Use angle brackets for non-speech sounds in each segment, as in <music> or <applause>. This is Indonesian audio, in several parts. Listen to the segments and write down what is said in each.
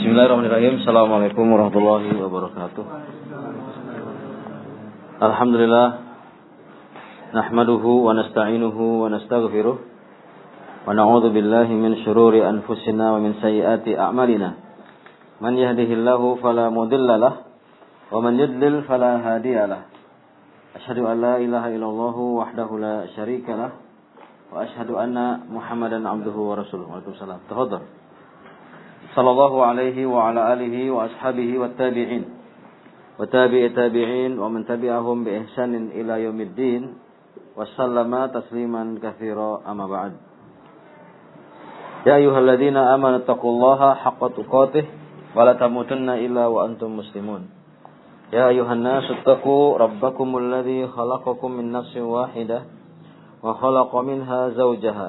Bismillahirrahmanirrahim. Assalamualaikum warahmatullahi wabarakatuh. Alhamdulillah. Nahmaduhu wa nasta'inuhu wa nastaghfiruh. Wa na'udzu billahi min syururi anfusina wa min sayyiati a'malina. Man yahdihillahu fala mudilla lah wa man yudlil fala hadiya lah. Asyhadu an la ilaha illallah wahdahu la syarika lah wa asyhadu anna Muhammadan abduhu wa rasuluh. Waalaikumsalam. Tafadhal. صلى الله عليه وعلى آله وأصحابه والتابعين. وتابع التابعين ومن تبعهم بإحسان إلى يوم الدين. وسلم تسليما كثيرا أما بعد. يا أيها الذين آمنوا اتقوا الله حق تقاته ولا تموتن إلا وأنتم مسلمون. يا أيها الناس اتقوا ربكم الذي خلقكم من نفس واحدة وخلق منها زوجها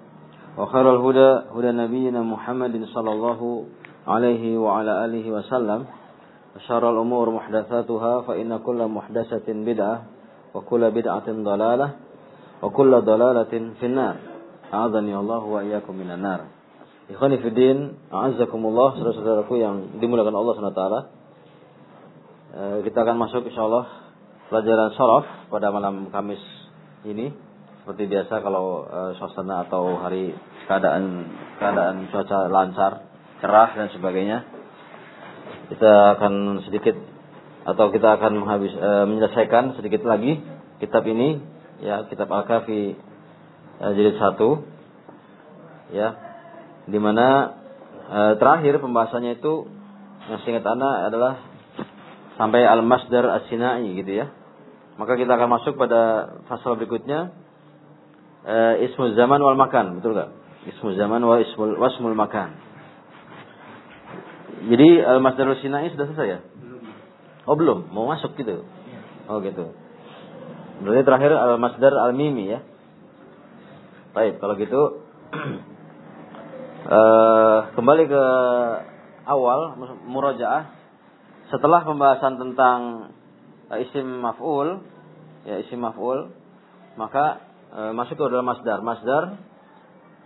وخير الهدى هدى نبينا محمد صلى الله عليه وعلى آله وسلم وشر الأمور محدثاتها فإن كل محدثة بدعة وكل بدعة ضلالة وكل ضلالة في النار أعاذني الله وإياكم من النار Ikhwani Fiddin, A'azzakumullah, saudara-saudaraku yang dimuliakan Allah SWT. Kita akan masuk insyaAllah pelajaran sorof pada malam Kamis ini seperti biasa kalau uh, suasana atau hari keadaan keadaan cuaca lancar, cerah dan sebagainya. Kita akan sedikit atau kita akan menghabis, uh, menyelesaikan sedikit lagi kitab ini ya kitab Al-Kafi uh, jilid 1 ya di mana uh, terakhir pembahasannya itu yang singkat anak adalah sampai al-masdar as-sinai gitu ya. Maka kita akan masuk pada pasal berikutnya uh, ismul zaman wal makan, betul gak? Ismul zaman wa ismul wasmul makan. Jadi al masdarul sinai sudah selesai ya? Oh belum, mau masuk gitu. Oh gitu. Berarti terakhir al masdar al mimi ya. Baik, kalau gitu uh, <clears throat> kembali ke awal murajaah setelah pembahasan tentang isim maf'ul ya isim maf'ul maka e, masuk ke dalam masdar. Masdar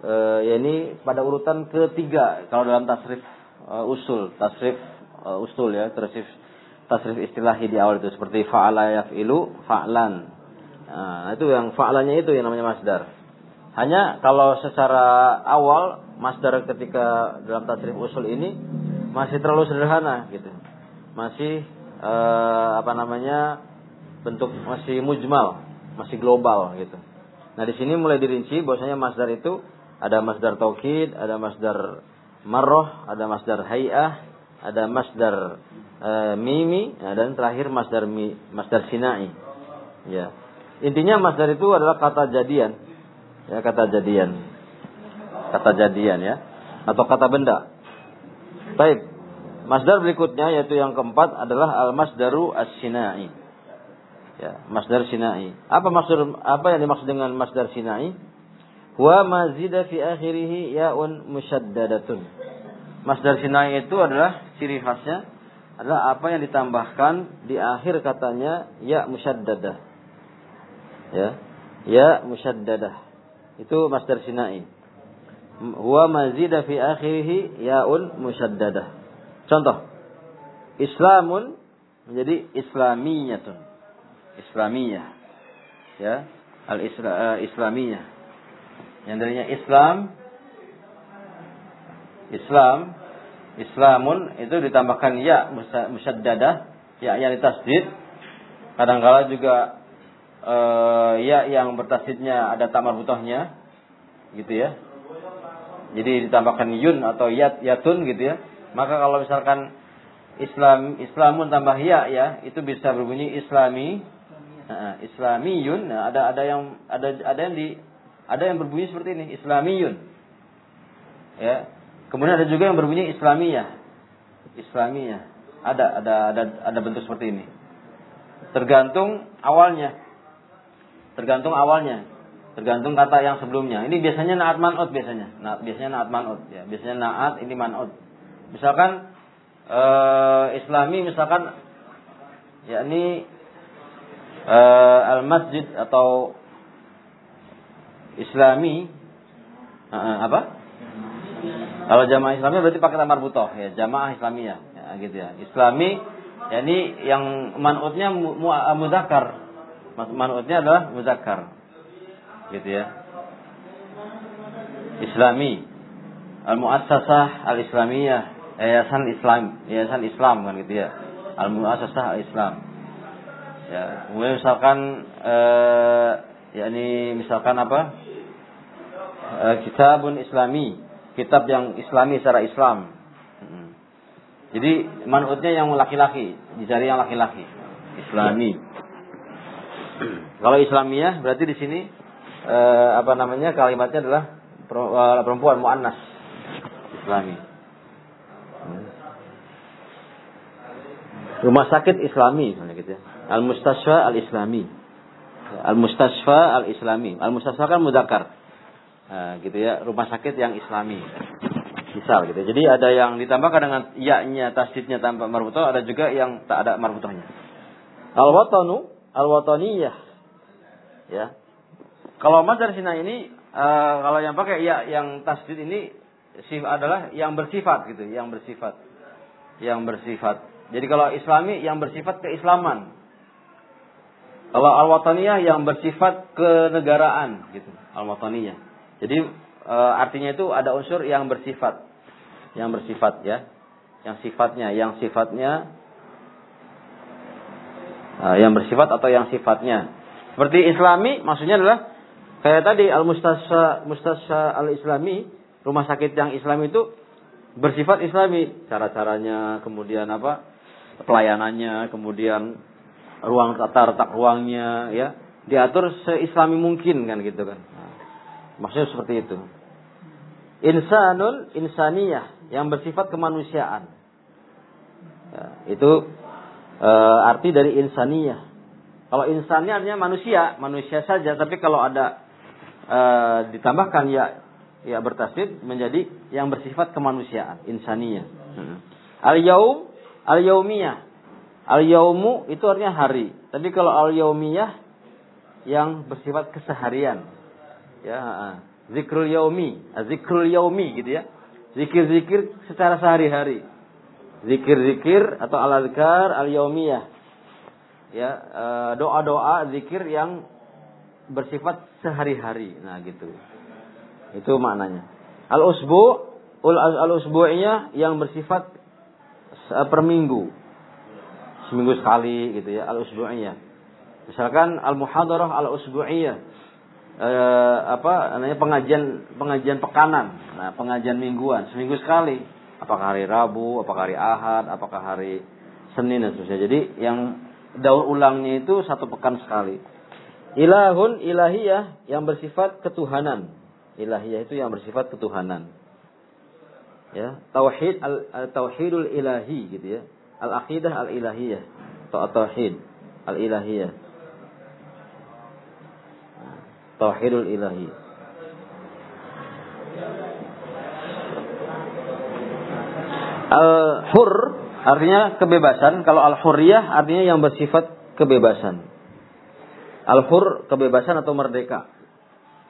e, ya ini pada urutan ketiga kalau dalam tasrif e, usul, tasrif e, usul ya, tasrif tasrif istilahi di awal itu seperti fa'ala yaf'ilu fa'lan. Nah, itu yang fa'lannya itu yang namanya masdar. Hanya kalau secara awal masdar ketika dalam tasrif usul ini masih terlalu sederhana gitu. Masih e, apa namanya? bentuk masih mujmal, masih global gitu. Nah di sini mulai dirinci bahwasanya masdar itu ada masdar taukid, ada masdar marroh, ada masdar hayah, ada masdar e, mimi, ya, dan terakhir masdar mi, masdar sinai. Ya. Intinya masdar itu adalah kata jadian. Ya, kata jadian. Kata jadian ya. Atau kata benda. Baik. Masdar berikutnya yaitu yang keempat adalah al-masdaru as-sinai. Ya, masdar sinai. Apa maksud apa yang dimaksud dengan masdar sinai? Wa mazida fi akhirih yaun musyaddadatun. Masdar sinai itu adalah ciri khasnya adalah apa yang ditambahkan di akhir katanya ya musyaddadah. Ya. Ya musyaddadah. Itu masdar sinai. Wa mazida fi akhirih yaun musyaddadah. Contoh. Islamun menjadi islamiyatun Islamiyah. Ya, al-Isla, uh, Islamiyah. Yang darinya Islam Islam Islamun itu ditambahkan ya musyaddadah, ya yang ditasdid. Kadangkala juga uh, ya yang bertasdidnya ada tamar butohnya, gitu ya. Jadi ditambahkan yun atau yat yatun gitu ya. Maka kalau misalkan Islam Islamun tambah ya ya itu bisa berbunyi Islami Islamiyun, nah, ada ada yang ada ada yang di ada yang berbunyi seperti ini, Islamiyun. Ya. Kemudian ada juga yang berbunyi Islamiyah. Islamiyah. Ada ada ada ada bentuk seperti ini. Tergantung awalnya. Tergantung awalnya. Tergantung kata yang sebelumnya. Ini biasanya naat man'ut biasanya. Nah, biasanya naat man'ut ya. Biasanya naat ini man'ut. Misalkan uh, Islami misalkan yakni uh, al-masjid atau Islami uh, apa? Kalau jamaah Islami berarti pakai tamar butoh ya, jamaah Islamiyah ya, gitu ya. Islami yakni yang man'utnya mu, mu, muzakkar. Man'utnya adalah muzakkar gitu ya. Islami, Al-Muassasah Al-Islamiyah, Yayasan Islam, Yayasan Islam kan gitu ya. Al-Muassasah Al-Islam. Ya, kemudian misalkan eh yakni misalkan apa? Eh, kitabun Islami, kitab yang Islami secara Islam. Hmm. Jadi manutnya yang laki-laki, dicari yang laki-laki. Islami. Kalau Islamiyah berarti di sini eh, apa namanya kalimatnya adalah eh, perempuan muannas Islami. Rumah sakit Islami Al Mustasfa Al Islami. Al Mustasfa Al Islami. Al Mustasfa kan mudakar. Nah, gitu ya, rumah sakit yang Islami. Misal gitu. Jadi ada yang ditambahkan dengan ya-nya tasdidnya tanpa marbutoh, ada juga yang tak ada marbutohnya. Al watanu, al wataniyah. Ya, kalau mazhar Sina ini uh, kalau yang pakai ya yang tasdid ini sif adalah yang bersifat gitu, yang bersifat. Yang bersifat. Jadi kalau Islami yang bersifat keislaman. Kalau al-wataniyah yang bersifat kenegaraan gitu, al-wataniyah. Jadi uh, artinya itu ada unsur yang bersifat. Yang bersifat ya. Yang sifatnya, yang sifatnya uh, yang bersifat atau yang sifatnya. Seperti Islami maksudnya adalah Kayak tadi al mustasya mustasya al islami rumah sakit yang Islam itu bersifat Islami cara-caranya kemudian apa pelayanannya kemudian ruang tata letak ruangnya ya diatur seislami mungkin kan gitu kan nah, maksudnya seperti itu insanul insaniyah yang bersifat kemanusiaan ya, itu e, arti dari insaniyah kalau insannya artinya manusia manusia saja tapi kalau ada e, ditambahkan ya ya bertasdid menjadi yang bersifat kemanusiaan, insania. Hmm. Al yaum al yaumiyah. Al yaumu itu artinya hari. Tapi kalau al yaumiyah yang bersifat keseharian. Ya, zikrul yaumi, zikrul yaumi gitu ya. Zikir-zikir secara sehari-hari. Zikir-zikir atau al-azkar al-yaumiyah. Ya, eh, doa-doa zikir yang bersifat sehari-hari. Nah, gitu. Itu maknanya. Al-usbu al-usbu'iyah yang bersifat per minggu. Seminggu sekali gitu ya, al-usbu'iyah. Misalkan al-muhadarah al-usbu'iyah. Eh, apa namanya pengajian pengajian pekanan. Nah, pengajian mingguan seminggu sekali. Apakah hari Rabu, apakah hari Ahad, apakah hari Senin dan seterusnya. Jadi yang daur ulangnya itu satu pekan sekali. Ilahun ilahiyah yang bersifat ketuhanan. Ilahiyah itu yang bersifat ketuhanan. Ya, tauhid al, al tauhidul ilahi gitu ya. Al aqidah al ilahiyah atau tauhid al ilahiyah. Tauhidul ilahi. Al hur artinya kebebasan. Kalau al hurriyah artinya yang bersifat kebebasan. Al-hur kebebasan atau merdeka.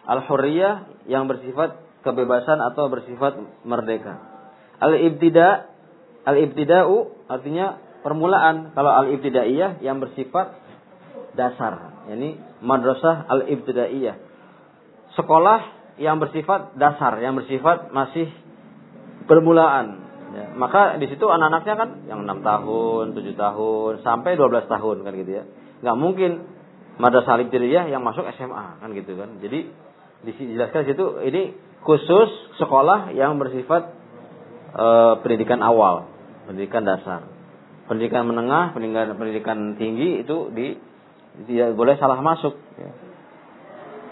Al-hurriyah yang bersifat kebebasan atau bersifat merdeka. Al-ibtida al-ibtida'u artinya permulaan. Kalau al-ibtidaiyah yang bersifat dasar, yakni madrasah al-ibtidaiyah. Sekolah yang bersifat dasar, yang bersifat masih permulaan. Ya, maka di situ anak-anaknya kan yang enam tahun, tujuh tahun, sampai 12 tahun kan gitu ya. Nggak mungkin madrasah ibtidaiyah yang masuk SMA kan gitu kan. Jadi dijelaskan di situ ini khusus sekolah yang bersifat e, pendidikan awal, pendidikan dasar. Pendidikan menengah, pendidikan pendidikan tinggi itu di tidak boleh salah masuk ya.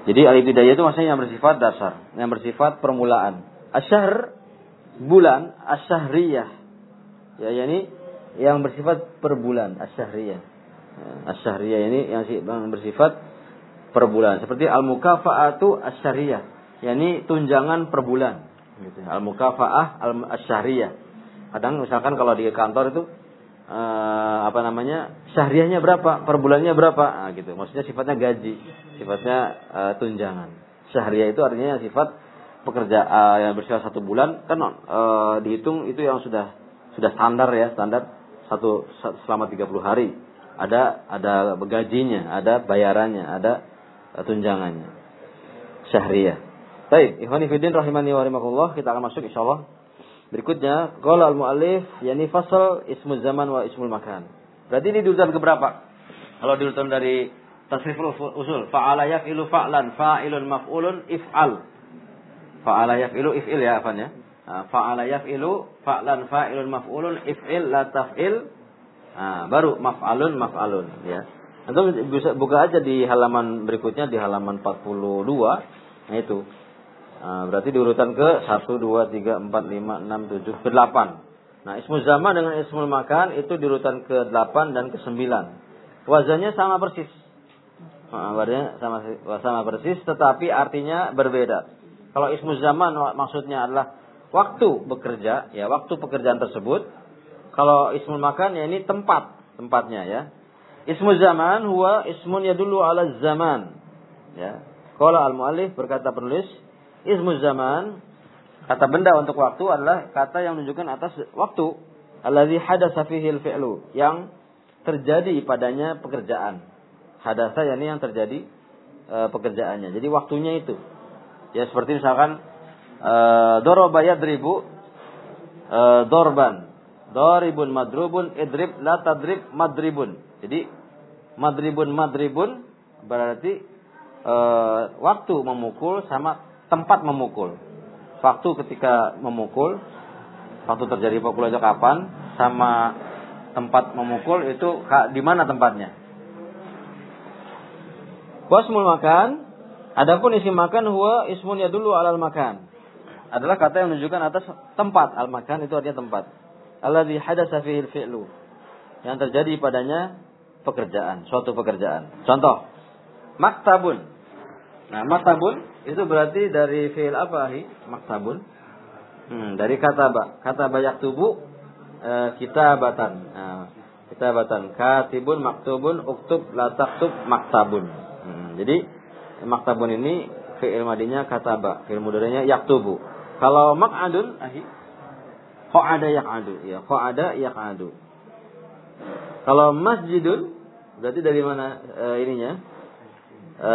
Jadi al-ibtidaiyah itu maksudnya yang bersifat dasar, yang bersifat permulaan. Asyahr bulan, asyahriyah ya yani yang bersifat per bulan asyahriyah. Ya, asyahriyah ini yang bersifat per bulan seperti al-mukafaatu asyariyah yakni tunjangan per bulan gitu. Al-mukafaah al-asyariyah. Kadang misalkan kalau di kantor itu eh, apa namanya? syahriahnya berapa, per bulannya berapa, nah, gitu. Maksudnya sifatnya gaji, sifatnya eh, tunjangan. Syahriah itu artinya sifat pekerja uh, yang bersifat satu bulan kan uh, dihitung itu yang sudah sudah standar ya standar satu selama 30 hari ada ada gajinya ada bayarannya ada uh, tunjangannya syahriah baik fillah rahimani wa kita akan masuk insyaallah berikutnya qala al muallif yani fasal ismu zaman wa ismul makan berarti ini diurutan ke berapa kalau diurutan dari tasriful usul fa'ala yaf'ilu fa'lan fa'ilun maf'ulun if'al Fa'ala yaf'ilu if'il ya afan ya. Nah, fa'ala yaf'ilu fa'lan fa'ilun maf'ulun if'il la taf'il. Nah, baru maf'alun maf'alun ya. Antum bisa buka aja di halaman berikutnya di halaman 42. Nah itu. Nah, berarti diurutan ke 1 2 3 4 5 6 7 ke 8. Nah, ismu zaman dengan ismul makan itu diurutan ke 8 dan ke 9. Wazannya sama persis. Nah, sama sama persis tetapi artinya berbeda. Kalau ismu zaman maksudnya adalah waktu bekerja, ya waktu pekerjaan tersebut. Kalau ismu makan ya ini tempat, tempatnya ya. Ismu zaman huwa ismun dulu ala zaman. Ya. Kalau al-muallif berkata penulis, ismu zaman kata benda untuk waktu adalah kata yang menunjukkan atas waktu. Alladzi hadasa fihi al-fi'lu, yang terjadi padanya pekerjaan. Hadasa yakni yang terjadi e, pekerjaannya. Jadi waktunya itu. Ya seperti misalkan uh, doroba yadribu uh, dorban. Doribun madrubun idrib la tadrib madribun. Jadi madribun madribun berarti uh, waktu memukul sama tempat memukul. Waktu ketika memukul, waktu terjadi pukul aja kapan, sama tempat memukul itu di mana tempatnya. Wasmul makan Adapun isim makan huwa ismun dulu alal makan. Adalah kata yang menunjukkan atas tempat. Al makan itu artinya tempat. Alladzi hadasa fihi fi'lu. Yang terjadi padanya pekerjaan, suatu pekerjaan. Contoh, maktabun. Nah, maktabun itu berarti dari fi'il apa, Hi? Maktabun. Hmm, dari kata ba. Kata banyak tubuh e, kitabatan. Nah, kitabatan. Katibun, maktubun, uktub, la taktub, maktabun. Hmm, jadi maktabun ini fi'il madinya kataba, fi'il mudhari'nya yaktubu. Kalau maq'adun ahi qa'ada yaq'adu, ya qa'ada yaq'adu. Kalau masjidun berarti dari mana e, ininya? E,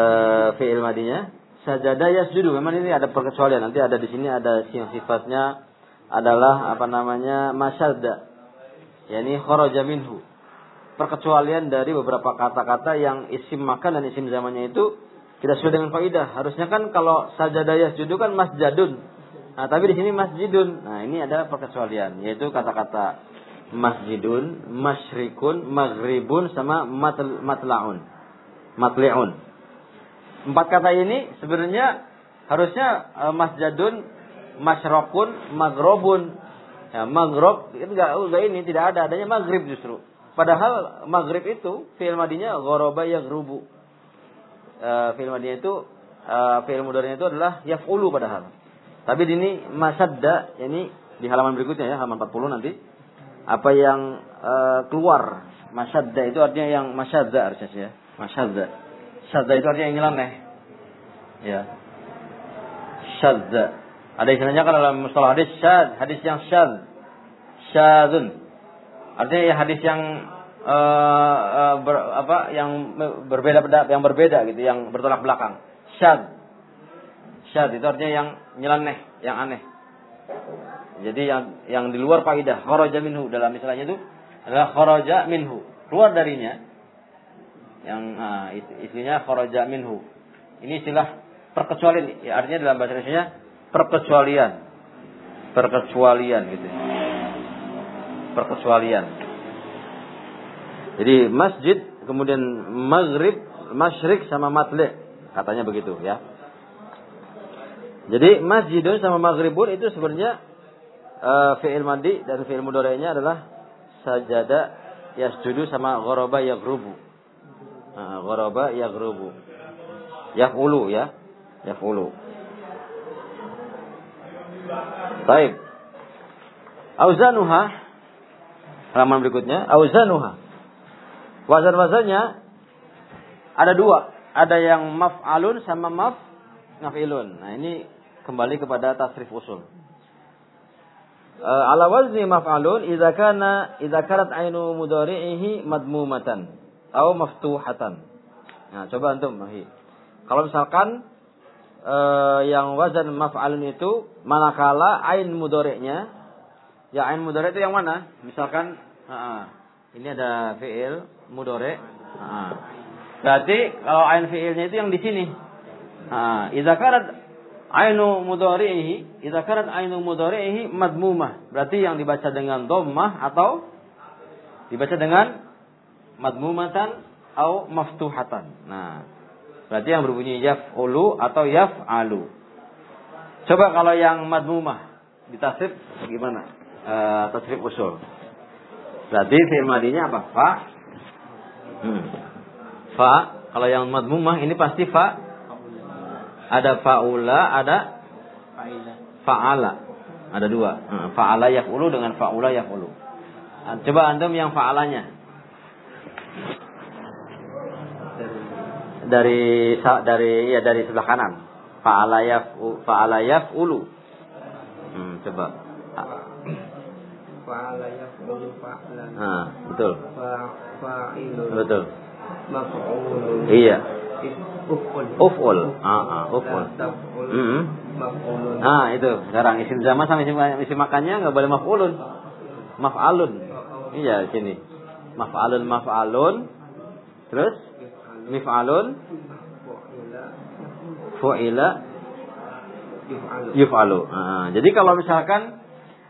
fi'il madinya sajada yasjudu. Memang ini ada perkecualian. Nanti ada di sini ada yang sifatnya adalah apa namanya masyadda. yakni kharaja minhu. Perkecualian dari beberapa kata-kata yang isim makan dan isim zamannya itu tidak sesuai dengan faidah. Harusnya kan kalau sajadayah judu kan masjadun. Nah, tapi di sini masjidun. Nah, ini ada perkecualian yaitu kata-kata masjidun, masyrikun, maghribun sama matl matlaun. Matliun. Empat kata ini sebenarnya harusnya uh, masjadun, masyrokun, magrobun. Ya, magrob itu enggak, enggak ini tidak ada, adanya maghrib justru. Padahal maghrib itu fi'il madinya ghoroba yaghrubu uh, fi'il madiyah itu uh, fi'il mudhari'nya itu adalah yaf'ulu padahal. Tapi ini masadda ini di halaman berikutnya ya, halaman 40 nanti. Apa yang uh, keluar masadda itu artinya yang masyadda harusnya ya. Masyadda. Syadda itu artinya nyeleneh. Ya. Syadda. Ada istilahnya kan dalam mustalah hadis syad, hadis yang syad. Syadun. Artinya ya hadis yang uh, uh, ber, apa yang berbeda yang berbeda gitu, yang bertolak belakang. Syad. Syad itu artinya yang nyeleneh, yang aneh. Jadi yang yang di luar faidah, kharaja minhu dalam istilahnya itu adalah kharaja minhu, keluar darinya. Yang uh, istilahnya kharaja minhu. Ini istilah perkecualian, ya, artinya dalam bahasa Indonesia perkecualian. Perkecualian gitu. Perkecualian. Jadi masjid, kemudian maghrib, masyrik sama matli. Katanya begitu ya. Jadi masjidun sama maghribun itu sebenarnya uh, fi'il madi dan fi'il mudhari'nya adalah sajada yasjudu sama ghoraba yaghrubu. Nah, ghoraba yaghrubu. Yaf'ulu ya. Yaf'ulu. Baik. Auzanuha halaman berikutnya auzanuha. Wazan-wazannya ada dua, ada yang maf'alun sama maf naf'ilun. Nah, ini kembali kepada tasrif usul. Uh, ala wazni maf'alun idza kana idza kanat ainu mudhari'ihi madmumatan atau maftuhatan. Nah, coba antum mahi. Kalau misalkan uh, yang wazan maf'alun itu manakala ain mudhari'nya ya ain mudhari' itu yang mana? Misalkan uh, ini ada fi'il mudhari'. Uh, berarti kalau ain fi'ilnya itu yang di sini. Uh, idza kanat ainu mudhari'ihi idza kanat ainu mudhari'ihi madmumah berarti yang dibaca dengan dhammah atau dibaca dengan madmumatan atau maftuhatan nah berarti yang berbunyi yaf'ulu atau yaf'alu coba kalau yang madmumah ditasrif gimana e, tasrif usul berarti fi'il madinya apa fa hmm. fa kalau yang madmumah ini pasti fa ada faula, ada fa'ala. Ada dua. Hmm, fa'ala yaf'ulu dengan fa'ula yaf'ulu. Coba antum yang fa'alanya. Dari dari ya dari sebelah kanan. Fa'ala yaf'u fa'ala yaf'ulu. Hmm, coba. Fa'ala yaf'ulu fa'lan. Nah, betul. Fa'ilun. Betul. Maf'ulun. Iya. Uf'ul. Uf'ul. Ah, ah, uf'ul. Hmm. Maf'ulun. Nah, itu. Sekarang isim zaman sama isim, isim makannya nggak boleh maf'ulun. Maf'alun. Iya, sini. Maf'alun maf'alun. Terus mif'alun Fu'ila. Yuf'alu. Ah, jadi kalau misalkan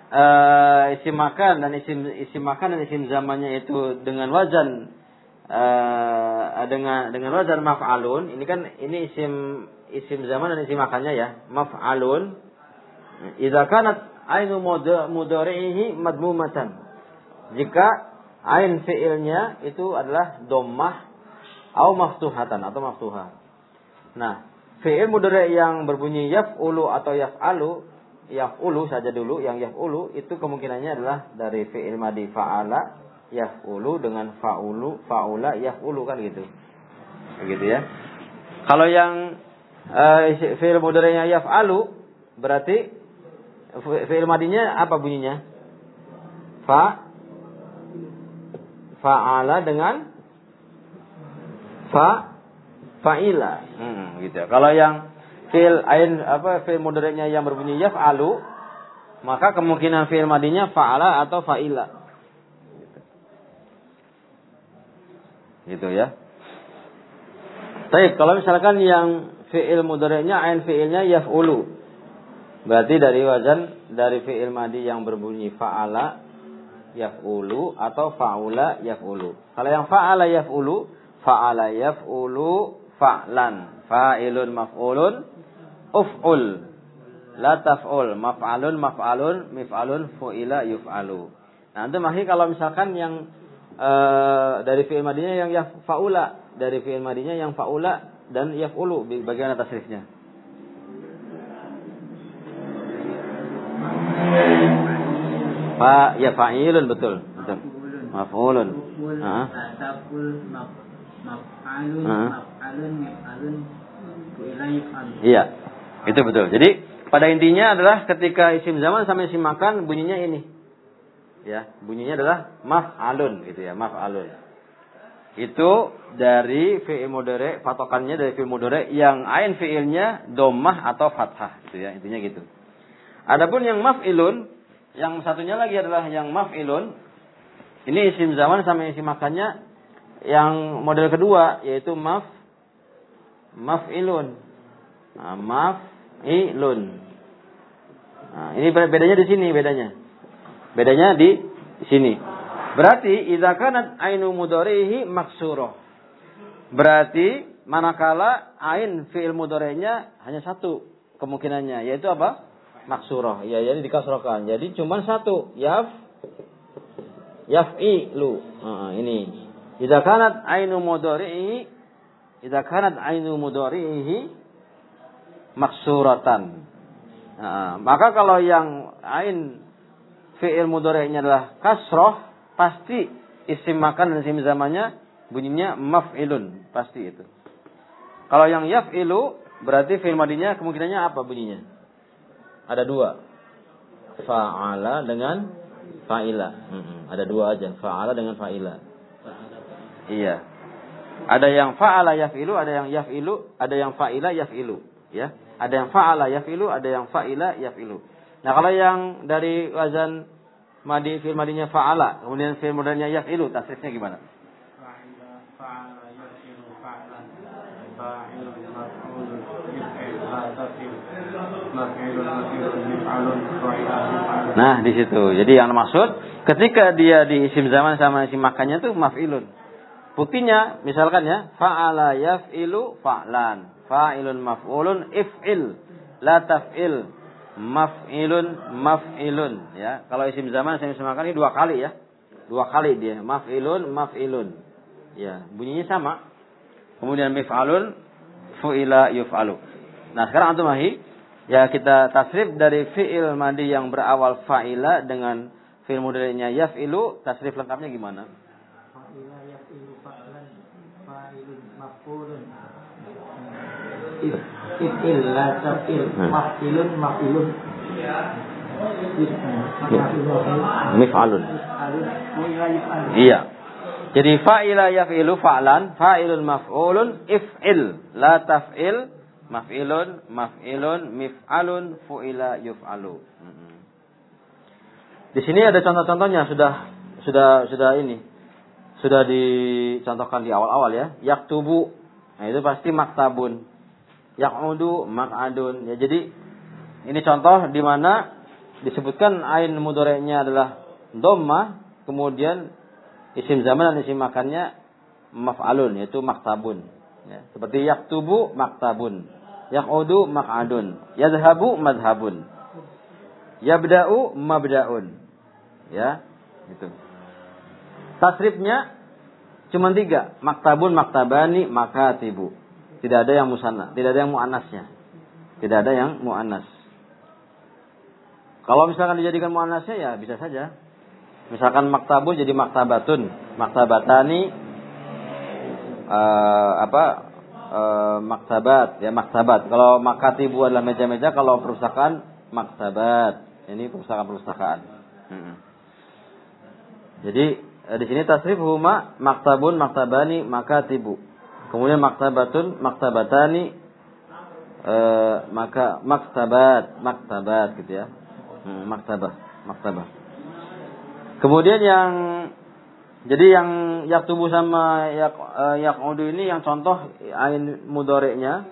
eh isim makan dan isim isim makan dan isim zamannya itu dengan wazan eh dengan dengan wazan maf'alun, ini kan ini isim isim zaman dan isim makannya ya, maf'alun. Idza kanat ainu mud- mudhari'ihi madmumatan. Jika ain fi'ilnya itu adalah dhammah atau maftuhatan atau maftuhah. Nah, fi'il mudhari yang berbunyi yaf'ulu atau yaf'alu, yaf'ulu saja dulu, yang yaf'ulu itu kemungkinannya adalah dari fi'il madi fa'ala yaf'ulu dengan fa'ulu, fa'ula yaf'ulu kan gitu. Begitu ya. Kalau yang uh, fi'il mudhari'nya yaf'alu berarti fi'il madinya apa bunyinya? Fa fa'ala dengan fa fa'ila. Hmm, gitu. Kalau yang fi'il ain apa fi'il mudhari'nya yang berbunyi yaf'alu, maka kemungkinan fi'il madinya fa'ala atau fa'ila. Gitu, ya. Baik, kalau misalkan yang fi'il mudhari'nya ain fi'ilnya yaf'ulu. Berarti dari wazan dari fi'il madi yang berbunyi fa'ala yaf'ulu atau fa'ula yaf'ulu. Kalau yang fa'ala yaf'ulu, fa'ala yaf'ulu fa'lan. Fa'ilun maf'ulun uf'ul. La taf'ul. Maf'alun maf'alun mif'alun fu'ila yuf'alu. Nah, itu makanya kalau misalkan yang uh, dari fi'il madinya yang yaf fa'ula, dari fi'il madinya yang fa'ula dan yaf'ulu bagaimana tasrifnya? Fa ya fa'ilun betul. Betul. Maf'ulun. Heeh. Iya. Itu betul. Jadi pada intinya adalah ketika isim zaman sama isim makan bunyinya ini. Ya, bunyinya adalah maf'alun gitu ya, maf'alun. Itu dari fi'il mudhari, patokannya dari fi'il mudhari yang ain fi'ilnya domah atau fathah gitu ya, intinya gitu. Adapun yang maf'ilun, yang satunya lagi adalah yang maf'ilun. Ini isim zaman sama isim makannya yang model kedua yaitu maf maf'ilun. Nah, maf'ilun. Nah, ini bedanya di sini bedanya. Bedanya di sini. Berarti idza kanat ainu mudharihi. Berarti manakala ain fi'il mudhari'nya hanya satu kemungkinannya yaitu apa? Maksurah. Ya, jadi dikasrohkan. Jadi cuma satu, yaf yaf'ilu. Ah, ini. Idza kanat ainu mudhari'i idza kanat ainu mudhari'ihi maksuratan. Nah, maka kalau yang ain fi'il mudhari'nya adalah kasroh, pasti isim makan dan isim zamannya bunyinya maf'ilun, pasti itu. Kalau yang yaf'ilu berarti fi'il madinya kemungkinannya apa bunyinya? Ada dua. Fa'ala dengan fa'ila. Hmm, ada dua aja, fa'ala dengan fa'ila. Iya. Ada yang fa'ala yaf'ilu, ada yang yaf'ilu, ada yang fa'ila yaf'ilu, ya. Ada yang fa'ala yaf'ilu, ada yang fa'ila yaf'ilu. Nah, kalau yang dari wazan madi fi'il madinya fa'ala, kemudian fi'il mudhari'nya yaf'ilu, tasrifnya gimana? Nah, di situ. Jadi yang maksud ketika dia di isim zaman sama isim makannya tuh maf'ilun. Buktinya misalkan ya, fa'ala yaf'ilu fa'lan. Fa'ilun maf'ulun if'il. La taf'il maf'ilun maf'ilun. Ya kalau isim zaman saya semakan ini dua kali ya. Dua kali dia maf'ilun maf'ilun. Ya bunyinya sama. Kemudian mif'alun fu'ila yuf'alu. Nah sekarang antum mahi ya kita tasrif dari fi'il madi yang berawal fa'ila dengan fi'il mudhari'nya yaf'ilu tasrif lengkapnya gimana? Fa'ila yaf'ilu fa'lan fa'ilun maf'ulun. If'il la taf'il Hmm. maf'ilun maf'ilun. Mif'alun. Fa'ila yuf'alun Iya. Jadi fa'ila yaf'ilu fa'lan, fa'ilun maf'ulun, if'il, la taf'il, maf'ilun, maf'ilun, mif'alun, fu'ila yuf'alu. Mm-mm. Di sini ada contoh-contohnya sudah sudah sudah ini. Sudah dicontohkan di awal-awal ya. Yaktubu. Nah, itu pasti maktabun. Yakudu mak'adun. Ya, jadi ini contoh di mana disebutkan ain mudorenya adalah dhamma, kemudian isim zaman dan isim makannya maf'alun yaitu maktabun. Ya, seperti yaktubu maktabun, yakudu mak'adun, yadhabu madhabun, yabda'u mabda'un. Ya, itu. Tasrifnya cuma tiga, maktabun, maktabani, makatibu. Tidak ada yang musanna, tidak ada yang muannasnya. Tidak ada yang muannas. Kalau misalkan dijadikan muannasnya ya bisa saja. Misalkan maktabu jadi maktabatun, maktabatani eh, apa eh, maktabat ya maktabat. Kalau makatibu adalah meja-meja, kalau perusahaan maktabat. Ini perpustakaan-perpustakaan. Mm-mm. Jadi eh, di sini tasrif huma maktabun, maktabani, makatibu. Kemudian maktabatun, maktabatani, eh, maka maktabat, maktabat gitu ya. Hmm, maktabah, maktabah. Kemudian yang jadi yang yaktubu sama yak eh, yakudu ini yang contoh ain mudoreknya,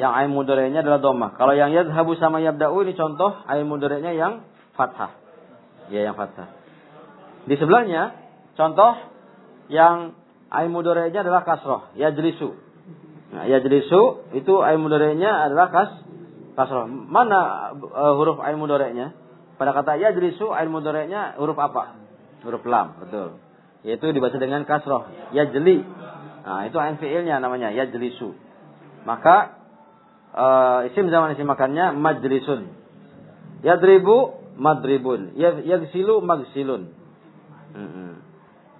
yang ain mudoreknya adalah domah. Kalau yang yadhabu sama yabda'u ini contoh ain mudoreknya yang fathah. Ya yang fathah. Di sebelahnya contoh yang ain mudoreknya adalah kasroh, yajlisu. Nah, yajlisu itu ain mudoreknya adalah kas kasroh. Mana uh, huruf ain mudoreknya? Pada kata yajlisu ain mudoreknya huruf apa? Huruf lam, betul. Yaitu dibaca dengan kasroh, yajli. Nah, itu ain fiilnya namanya yajlisu. Maka uh, isim zaman isim makannya majlisun. Yadribu madribun. Ya- Yagsilu magsilun. Mm-mm.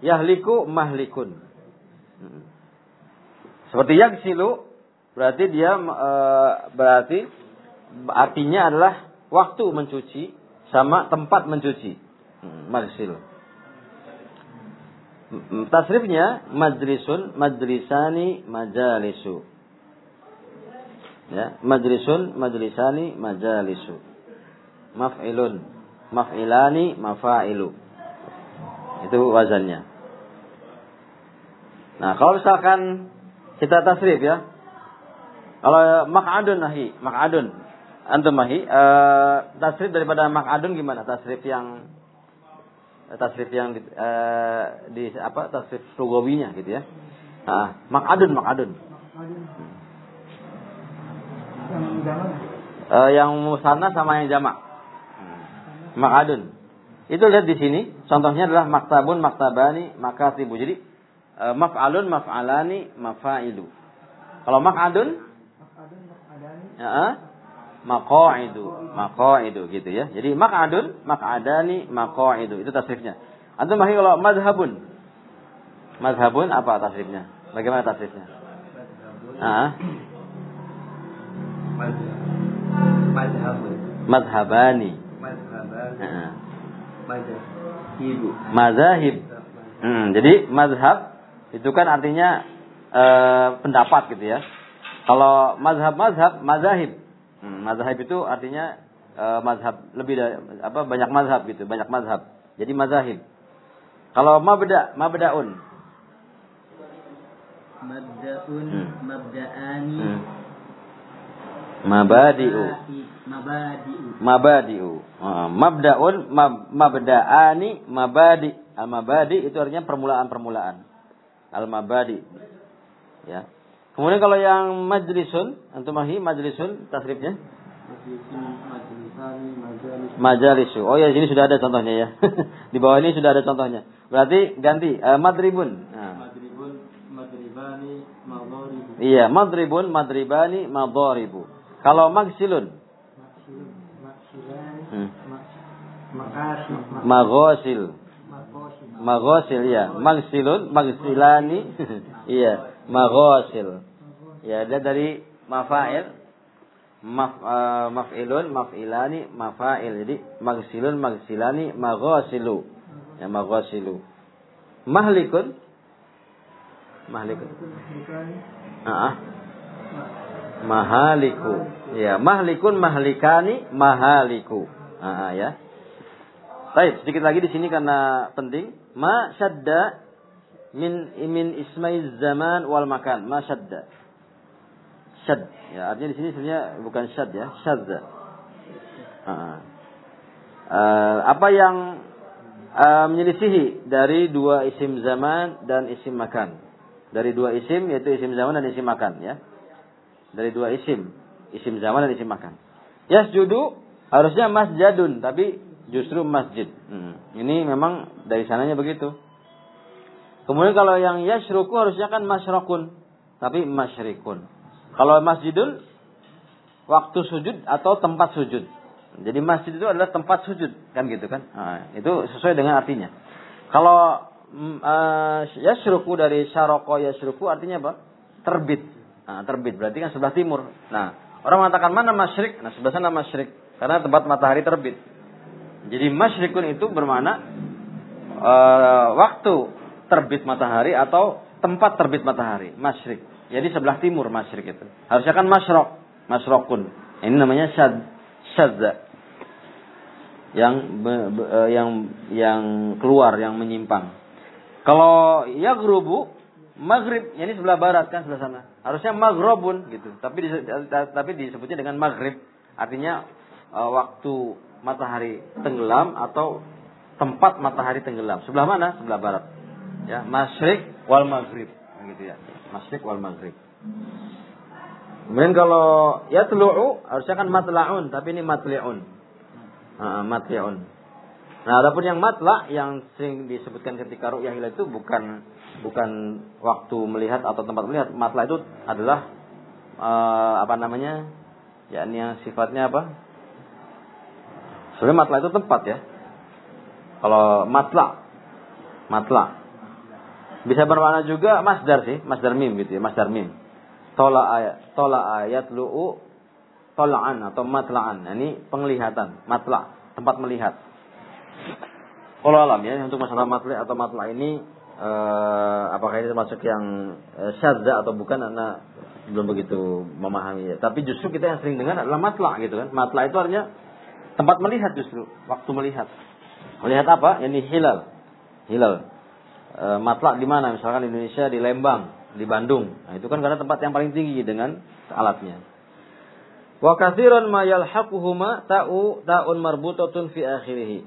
Yahliku mahlikun. Mm-mm. Seperti yagsilu berarti dia eh, berarti artinya adalah waktu mencuci sama tempat mencuci. Mm, Magsil. Tasrifnya majlisun, majlisani, majalisu. Ya, majlisun, majlisani, majalisu. Maf'ilun, maf'ilani, mafailu. Itu wazannya. Nah, kalau misalkan kita tasrif ya. Kalau mak'adun nahi, mak'adun. Antum mahi, eh, tasrif daripada mak'adun gimana? Tasrif yang tasrif yang di, eh, di apa? Tasrif lugawinya gitu ya. Nah, mak'adun, mak'adun. Yang zaman Eh, yang musanna sama yang jamak. Mak'adun. Itu lihat di sini, contohnya adalah maktabun, maktabani, makatibu. Jadi e, maf'alun, maf'alani, mafailu. Kalau mak'adun, Makadun, makadani. ya, maqaidu, maqaidu gitu ya. Jadi mak'adun, mak'adani, maqaidu. Itu tasrifnya. Antum mahir kalau madhabun. Madhabun apa tasrifnya? Bagaimana tasrifnya? Ah, Madhabun. madhabani. Madhaban. Ah. Mazahib. Hmm, jadi mazhab itu kan artinya eh, pendapat gitu ya. Kalau mazhab-mazhab, mazahib. Hmm, mazhab itu artinya eh, mazhab lebih dari apa banyak mazhab gitu, banyak mazhab. Jadi mazahib. Kalau mabda, mabdaun. Mabda'un, Hmm. mabda'ani, Hmm. Mabadi'u. mabadi'u. Mabadi'u. Ah, mabdaun, mab, mabda'ani, mabadi. Al-mabadi itu artinya permulaan-permulaan. Al-mabadi. Ya. Kemudian kalau yang majlisun, antum mahi majlisun tasrifnya? Majalisu. Oh ya, sini sudah ada contohnya ya. <laughs> Di bawah ini sudah ada contohnya. Berarti ganti eh, madribun. Nah. Madribun, madribani, madharibu. Iya, madribun, madribani, madharibu. Kalau Maksilun, maksilani, Hmm. makosi. Maghosil ya, magsilun, magsilani. iya, maghosil. <laughs> Ya, dia dari mafail, maf, eh, maf'ilun, maf'ilani, mafail. Jadi magsilun, magsilani, maghosilu. Ya, maghosilu. Mahlikun. Mahlikun. Ah, mahaliku. Ya, mahlikun, mahlikani, mahaliku. Ah, ya. Baik, sedikit lagi di sini karena penting. Ma syadda min min ismai zaman wal makan. Ma syadda. Syad. Ya, artinya di sini sebenarnya bukan syad ya, syadda. Ah. Eh, apa yang eh, menyelisihi dari dua isim zaman dan isim makan? Dari dua isim yaitu isim zaman dan isim makan ya. Dari dua isim, isim zaman dan isim makan. Yasjudu harusnya masjadun tapi justru masjid. Hmm. Ini memang dari sananya begitu. Kemudian kalau yang yashruku harusnya kan masyrokun tapi masyrikun. Kalau masjidun waktu sujud atau tempat sujud. Jadi masjid itu adalah tempat sujud kan gitu kan? Nah, itu sesuai dengan artinya. Kalau eh, yashruku dari syaroko yashruku artinya apa? Terbit. Nah, terbit berarti kan sebelah timur. Nah, orang mengatakan mana masyrik? Nah, sebelah sana masyrik karena tempat matahari terbit. Jadi masyrikun itu bermakna eh, waktu terbit matahari atau tempat terbit matahari, masyrik. Jadi sebelah timur masyrik itu. Harusnya kan masyrok, masyrokun. Ini namanya syad, syadza. Yang be- be- eh, yang yang keluar, yang menyimpang. Kalau yaghrubu maghrib, ini sebelah barat kan sebelah sana. Harusnya maghrobun gitu. Tapi tapi disebutnya dengan maghrib. Artinya eh, waktu matahari tenggelam atau tempat matahari tenggelam. Sebelah mana? Sebelah barat. Ya, masyrik wal maghrib. Gitu ya. Masyrik wal maghrib. Kemudian kalau ya tulu'u harusnya kan matla'un, tapi ini matli'un. Ah, matli'un. Nah, adapun yang matla yang sering disebutkan ketika ru'yah hilal itu bukan bukan waktu melihat atau tempat melihat. Matla itu adalah eh, apa namanya? Ya, ini yang sifatnya apa? Sebenarnya matla itu tempat ya. Kalau matla, matla bisa bermakna juga masdar sih, masdar mim gitu ya, masdar mim. Tola ayat, tola ayat lu'u tola'an atau matla'an. Nah, ini penglihatan, matla, tempat melihat. Kalau alam ya untuk masalah matla atau matla ini eh, apakah ini termasuk yang eh, atau bukan karena belum begitu memahami ya. Tapi justru kita yang sering dengar adalah matla gitu kan. Matla itu artinya tempat melihat justru, waktu melihat. Melihat apa? Ini hilal. Hilal. E, matlak di mana? Misalkan Indonesia di Lembang, di Bandung. Nah, itu kan karena tempat yang paling tinggi dengan alatnya. Wa katsiran ma yalhaquhuma ta'u ta'un marbutatun fi akhirih.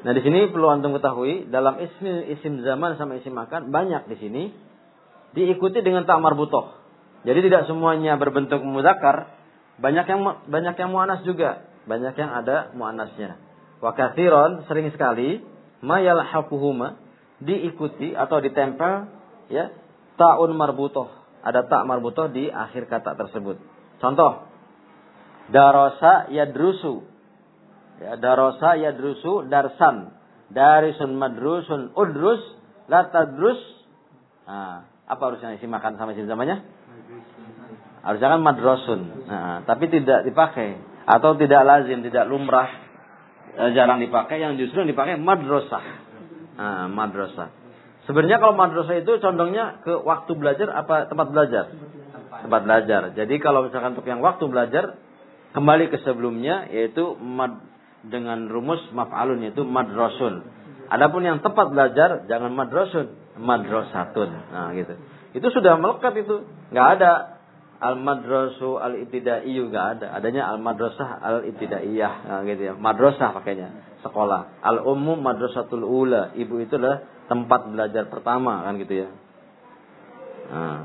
Nah, di sini perlu antum ketahui dalam isim isim zaman sama isim makan banyak di sini diikuti dengan tak marbutoh. Jadi tidak semuanya berbentuk muzakkar, banyak yang banyak yang muannas juga, banyak yang ada muannasnya. Wa kathiron sering sekali mayal hakuhuma diikuti atau ditempel ya taun marbutoh. Ada tak marbutoh di akhir kata tersebut. Contoh darosa yadrusu. Ya, darosa yadrusu darsan. Darisun madrusun udrus la tadrus. Nah, apa harusnya isi makan sama isi zamannya? Harusnya kan madrosun. Nah, tapi tidak dipakai atau tidak lazim, tidak lumrah, eh, jarang dipakai. Yang justru yang dipakai madrasah. Nah, madrasah. Sebenarnya kalau madrasah itu condongnya ke waktu belajar apa tempat belajar? Tempat belajar. Jadi kalau misalkan untuk yang waktu belajar kembali ke sebelumnya yaitu mad dengan rumus maf'alun yaitu madrasun. Adapun yang tempat belajar jangan madrasun, madrasatun. Nah, gitu. Itu sudah melekat itu. nggak ada al madrasu al ibtidaiyyu nggak ada. Adanya al madrasah al ibtidaiyah. Nah, gitu ya. Madrasah pakainya, sekolah. Al umum madrasatul ula. Ibu itu adalah tempat belajar pertama kan gitu ya. Nah,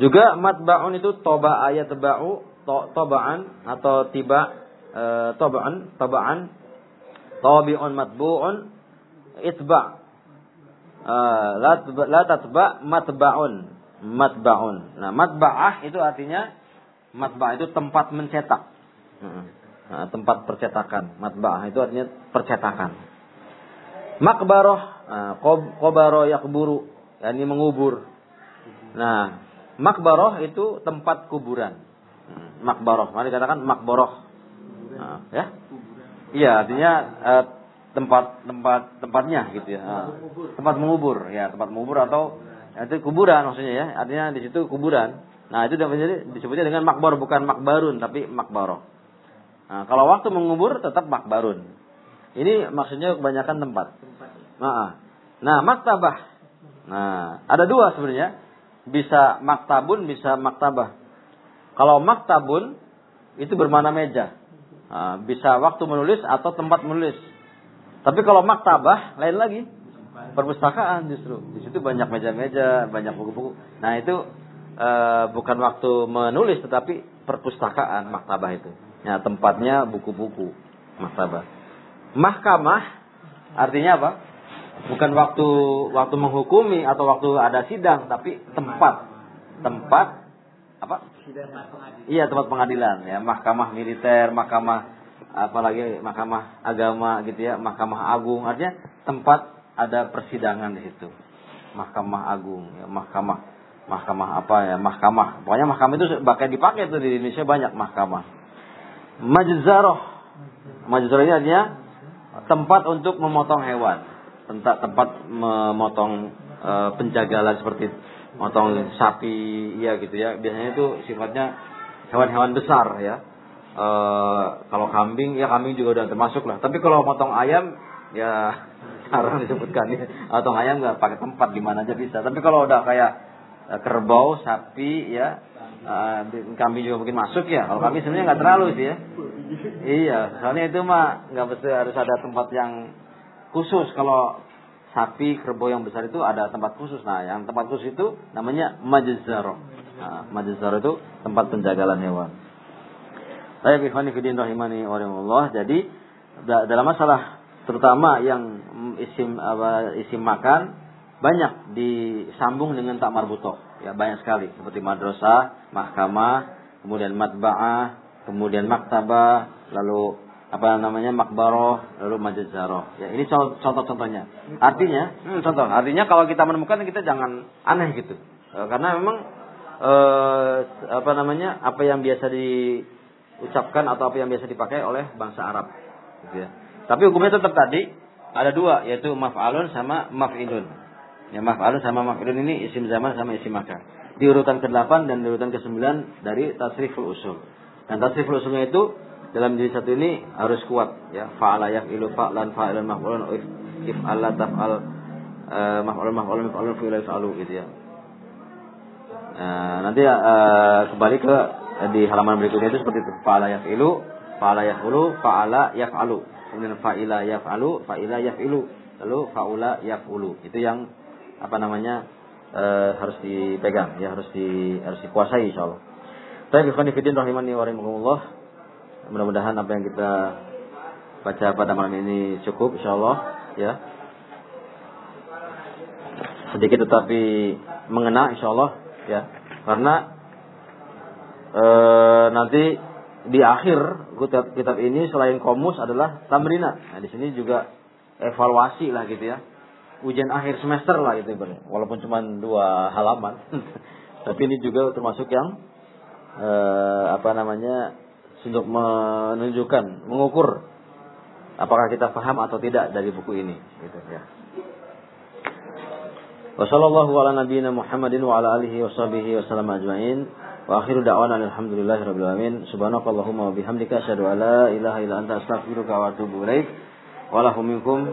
juga matba'un itu toba ayat ba'u to, tobaan atau tiba e, tobaan tobaan. Tabi'un matbu'un itba. E, la la tatba matba'un. Matba'un. Nah matba'ah itu artinya matba'ah itu tempat mencetak nah, tempat percetakan matba'ah itu artinya percetakan makbaroh nah, kobaro yakburu mengubur nah makbaroh itu tempat kuburan makbaroh. Mari katakan makbaroh. Nah, ya? Iya, artinya uh, tempat tempat tempatnya gitu ya. Tempat mengubur, ya, tempat mengubur atau itu kuburan maksudnya ya. Artinya di situ kuburan. Nah, itu menjadi disebutnya dengan makbar bukan makbarun tapi makbaroh. Nah, kalau waktu mengubur tetap makbarun. Ini maksudnya kebanyakan tempat. Nah, nah maktabah. Nah, ada dua sebenarnya. Bisa maktabun, bisa maktabah. Kalau maktabun itu bermana meja. Nah, bisa waktu menulis atau tempat menulis. Tapi kalau maktabah lain lagi. Perpustakaan justru. Di situ banyak meja-meja, banyak buku-buku. Nah, itu e, bukan waktu menulis tetapi perpustakaan maktabah itu. Ya, tempatnya buku-buku maktabah. Mahkamah artinya apa? Bukan waktu waktu menghukumi atau waktu ada sidang, tapi tempat. Tempat apa? Iya tempat pengadilan ya, mahkamah militer, mahkamah apalagi mahkamah agama gitu ya, mahkamah agung artinya tempat ada persidangan di situ. Mahkamah agung ya, mahkamah mahkamah apa ya, mahkamah. Pokoknya mahkamah itu pakai dipakai tuh di Indonesia banyak mahkamah. Majzaroh. Majzaroh ini artinya tempat untuk memotong hewan. Tempat tempat memotong e, penjagalan seperti motong sapi ya gitu ya. Biasanya itu sifatnya hewan-hewan besar ya. E, kalau kambing ya kambing juga udah termasuk lah. Tapi kalau motong ayam ya <laughs> sekarang disebutkan ya. Motong ayam nggak pakai tempat di mana aja bisa. Tapi kalau udah kayak e, kerbau sapi ya e, kambing juga mungkin masuk ya kalau kambing sebenarnya nggak terlalu sih ya iya soalnya itu mah nggak mesti harus ada tempat yang khusus kalau sapi kerbau yang besar itu ada tempat khusus. Nah, yang tempat khusus itu namanya majzaro. Nah, majzaro itu tempat penjagalan hewan. Baik, ikhwani fillah rahimani wa Jadi dalam masalah terutama yang isim apa isim makan banyak disambung dengan tak marbutoh. Ya, banyak sekali. Seperti madrasah, mahkamah, kemudian matba'ah, kemudian maktabah, lalu apa namanya makbaroh lalu majazaro ya ini contoh-contohnya. Artinya hmm, contoh. Artinya kalau kita menemukan kita jangan aneh gitu. E, karena memang e, apa namanya apa yang biasa diucapkan atau apa yang biasa dipakai oleh bangsa Arab. Gitu ya. Tapi hukumnya tetap tadi ada dua yaitu maf'alun sama maf'ilun ya maf'alun sama maf'ilun ini isim zaman sama isim makan di urutan ke-8 dan di urutan ke-9 dari tasriful usul. Dan tasriful usulnya itu dalam diri satu ini harus kuat ya. Fa'ala yaf'ilu fa'lan fa'ilan maf'ulun if if alla taf'al uh, maf'ulun maf'ulun maf'ulun fi'il fa'alu gitu ya. Uh, nanti uh, kembali ke uh, di halaman berikutnya itu seperti itu. Fa'ala yaf'ilu fa'ala yaf'ulu fa'ala yaf'alu. Kemudian fa'ila yaf'alu fa'ila yaf'ilu. Lalu fa'ula yaf'ulu. Itu yang apa namanya uh, harus dipegang ya harus di harus dikuasai insyaallah Baik, ikhwan fillah rahimani wa. Mudah-mudahan apa yang kita baca pada malam ini cukup insyaallah ya. Sedikit tetapi mengena insyaallah ya. Karena e, nanti di akhir kitab, kitab ini selain komus adalah tamrinat. Nah, di sini juga evaluasi lah gitu ya. Ujian akhir semester lah gitu ibaratnya. Walaupun cuma dua halaman. <laughs> Tapi ini juga termasuk yang e, apa namanya untuk menunjukkan, mengukur apakah kita paham atau tidak dari buku ini gitu ya. Wa sallallahu ala nabiyyina Muhammadin wa ala alihi wa sahbihi wa sallam ajma'in. Wa akhiru da'wana alhamdulillahi rabbil alamin. Subhanakallahumma wa bihamdika asyhadu an la ilaha illa anta astaghfiruka wa atubu. Wa lahum minkum.